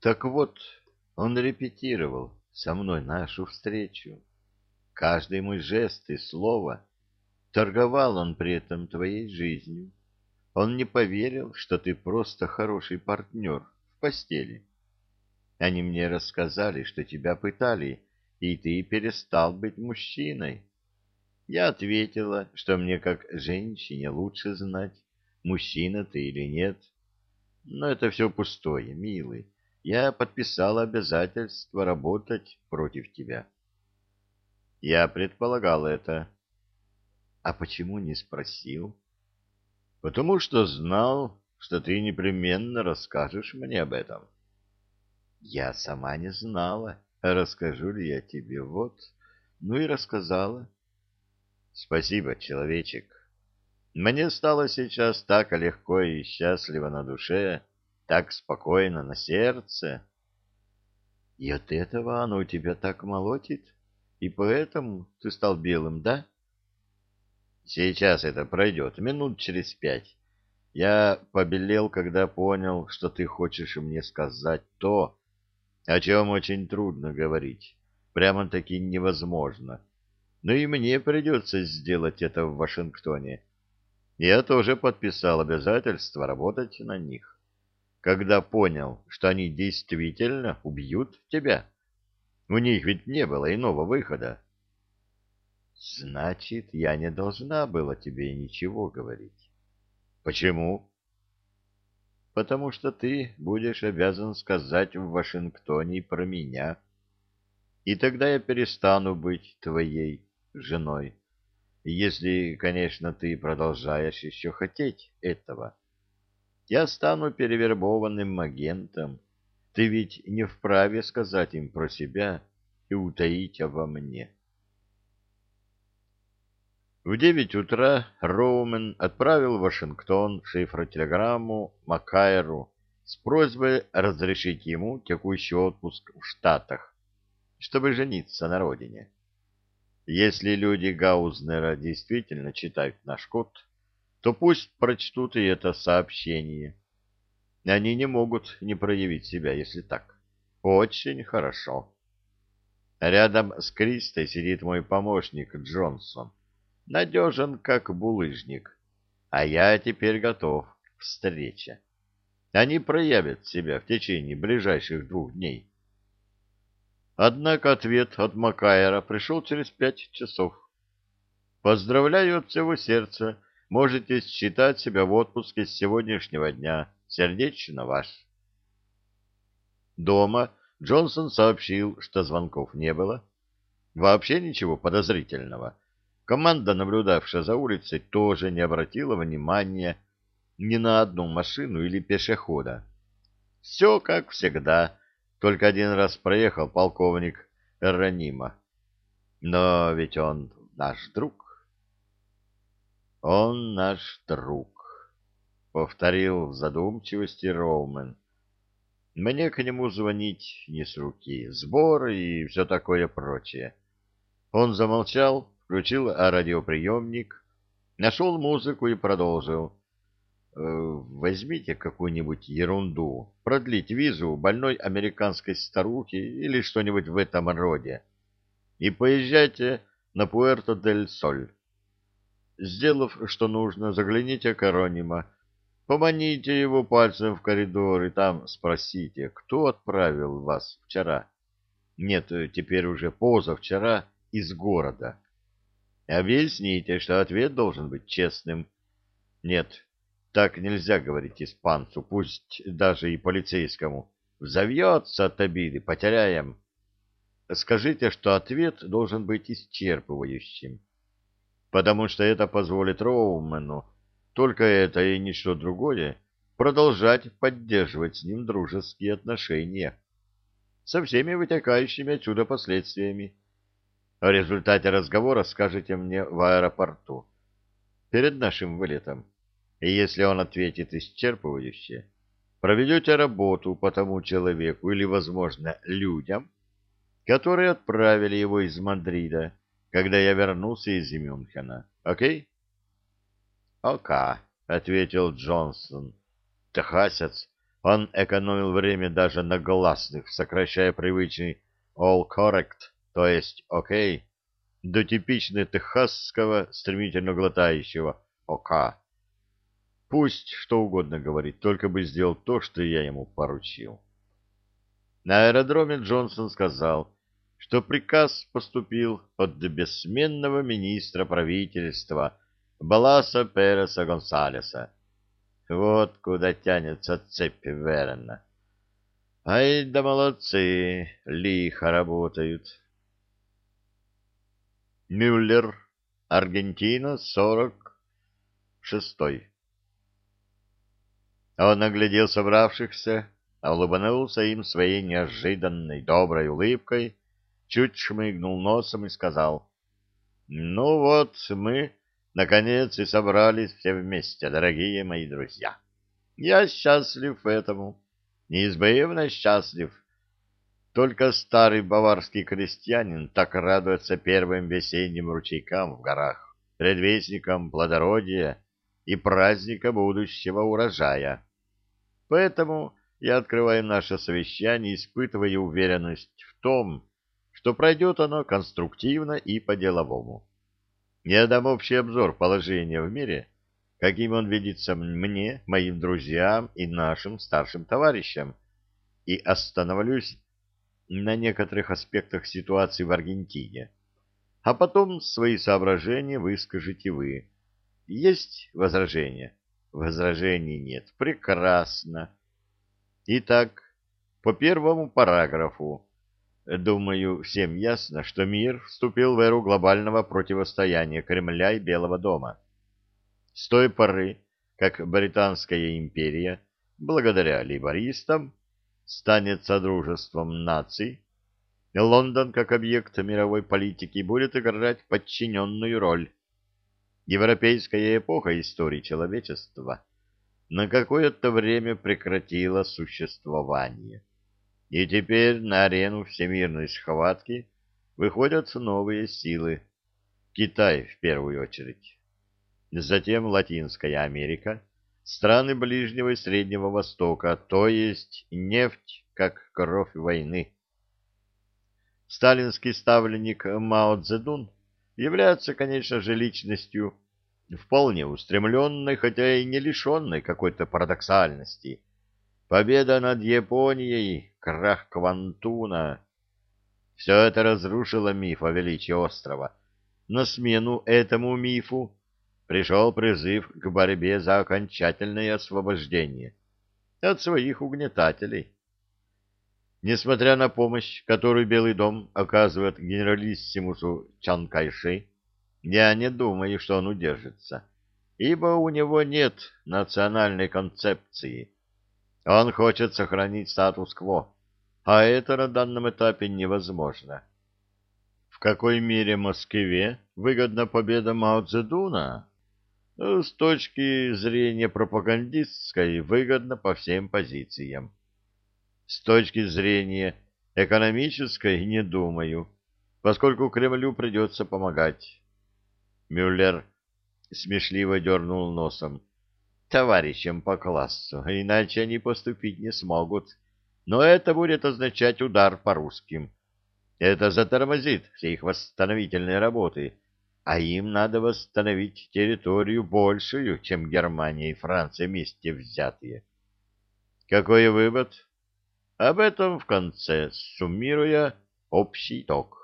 Так вот, он репетировал со мной нашу встречу. Каждый мой жест и слово. Торговал он при этом твоей жизнью. Он не поверил, что ты просто хороший партнер в постели. Они мне рассказали, что тебя пытали, и ты перестал быть мужчиной. Я ответила, что мне как женщине лучше знать, мужчина ты или нет. Но это все пустое, милый. Я подписала обязательство работать против тебя. Я предполагал это. А почему не спросил? Потому что знал, что ты непременно расскажешь мне об этом. Я сама не знала, расскажу ли я тебе, вот. Ну и рассказала. Спасибо, человечек. Мне стало сейчас так легко и счастливо на душе, так спокойно на сердце. И от этого оно тебя так молотит, и поэтому ты стал белым, да? Сейчас это пройдет, минут через пять. Я побелел, когда понял, что ты хочешь мне сказать то, о чем очень трудно говорить, прямо-таки невозможно. Но и мне придется сделать это в Вашингтоне. Я тоже подписал обязательство работать на них. Когда понял, что они действительно убьют тебя. У них ведь не было иного выхода. Значит, я не должна была тебе ничего говорить. Почему? Потому что ты будешь обязан сказать в Вашингтоне про меня. И тогда я перестану быть твоей женой. Если, конечно, ты продолжаешь еще хотеть этого. Я стану перевербованным агентом. Ты ведь не вправе сказать им про себя и утаить обо мне. В девять утра Роумен отправил в Вашингтон шифротелеграмму Макайру с просьбой разрешить ему текущий отпуск в Штатах, чтобы жениться на родине. Если люди Гаузнера действительно читают наш код, то пусть прочтут и это сообщение. Они не могут не проявить себя, если так. Очень хорошо. Рядом с Кристой сидит мой помощник Джонсон надежен, как булыжник. А я теперь готов к встрече. Они проявят себя в течение ближайших двух дней. Однако ответ от Макайра пришел через пять часов. Поздравляю от всего сердца. Можете считать себя в отпуске с сегодняшнего дня. Сердечно ваш. Дома Джонсон сообщил, что звонков не было. Вообще ничего подозрительного. Команда, наблюдавшая за улицей, тоже не обратила внимания ни на одну машину или пешехода. Все как всегда, только один раз проехал полковник Эронима. Но ведь он наш друг. Он наш друг, — повторил в задумчивости Роумен. Мне к нему звонить не с руки, сборы и все такое прочее. Он замолчал, включил радиоприемник, нашел музыку и продолжил. «Э, возьмите какую-нибудь ерунду, продлить визу больной американской старухи или что-нибудь в этом роде, и поезжайте на Пуэрто-дель-Соль. Сделав, что нужно, загляните к Аронима, поманите его пальцем в коридор и там спросите, кто отправил вас вчера. Нет, теперь уже позавчера из города. Объясните, что ответ должен быть честным. Нет, так нельзя говорить испанцу, пусть даже и полицейскому. Взовьется от обиды, потеряем. Скажите, что ответ должен быть исчерпывающим, потому что это позволит Роумену, только это и ничто другое, продолжать поддерживать с ним дружеские отношения со всеми вытекающими отсюда последствиями. О результате разговора скажете мне в аэропорту, перед нашим вылетом. И если он ответит исчерпывающе, проведете работу по тому человеку или, возможно, людям, которые отправили его из Мадрида, когда я вернулся из Мюнхена. Окей? Ока, ответил Джонсон. Техасец, Он экономил время даже на гласных, сокращая привычный all correct, то есть окей, до типично техасского, стремительно глотающего ока. Пусть что угодно говорит, только бы сделал то, что я ему поручил. На аэродроме Джонсон сказал, что приказ поступил от бессменного министра правительства Баласа Переса Гонсалеса. Вот куда тянется цепь Верена. Ай да молодцы, лихо работают. Мюллер, Аргентина, сорок шестой. Он оглядел собравшихся, улыбнулся им своей неожиданной доброй улыбкой, чуть шмыгнул носом и сказал, «Ну вот мы, наконец, и собрались все вместе, дорогие мои друзья. Я счастлив этому, неизбывно счастлив. Только старый баварский крестьянин так радуется первым весенним ручейкам в горах, предвестникам плодородия и праздника будущего урожая. Поэтому я открываю наше совещание, испытывая уверенность в том, что пройдет оно конструктивно и по-деловому. Я дам общий обзор положения в мире, каким он видится мне, моим друзьям и нашим старшим товарищам, и остановлюсь на некоторых аспектах ситуации в Аргентине. А потом свои соображения выскажите вы. Есть возражения? Возражений нет. Прекрасно. Итак, по первому параграфу. Думаю, всем ясно, что мир вступил в эру глобального противостояния Кремля и Белого дома. С той поры, как Британская империя, благодаря лейбористам, станет содружеством наций, Лондон как объект мировой политики будет играть подчиненную роль. Европейская эпоха истории человечества на какое-то время прекратила существование. И теперь на арену всемирной схватки выходят новые силы. Китай в первую очередь затем Латинская Америка, страны Ближнего и Среднего Востока, то есть нефть как кровь войны. Сталинский ставленник Мао Цзэдун является, конечно же, личностью вполне устремленной, хотя и не лишенной какой-то парадоксальности. Победа над Японией, крах Квантуна — все это разрушило миф о величии острова. На смену этому мифу пришел призыв к борьбе за окончательное освобождение от своих угнетателей. Несмотря на помощь, которую Белый дом оказывает генералиссимусу Чан Кайши, я не думаю, что он удержится, ибо у него нет национальной концепции. Он хочет сохранить статус-кво, а это на данном этапе невозможно. В какой мере Москве выгодна победа Мао Цзэдуна? Ну, с точки зрения пропагандистской выгодно по всем позициям. С точки зрения экономической не думаю, поскольку Кремлю придется помогать. Мюллер смешливо дернул носом. Товарищам по классу, иначе они поступить не смогут. Но это будет означать удар по русским. Это затормозит все их восстановительные работы а им надо восстановить территорию большую, чем Германия и Франция вместе взятые. Какой вывод? Об этом в конце, суммируя общий итог.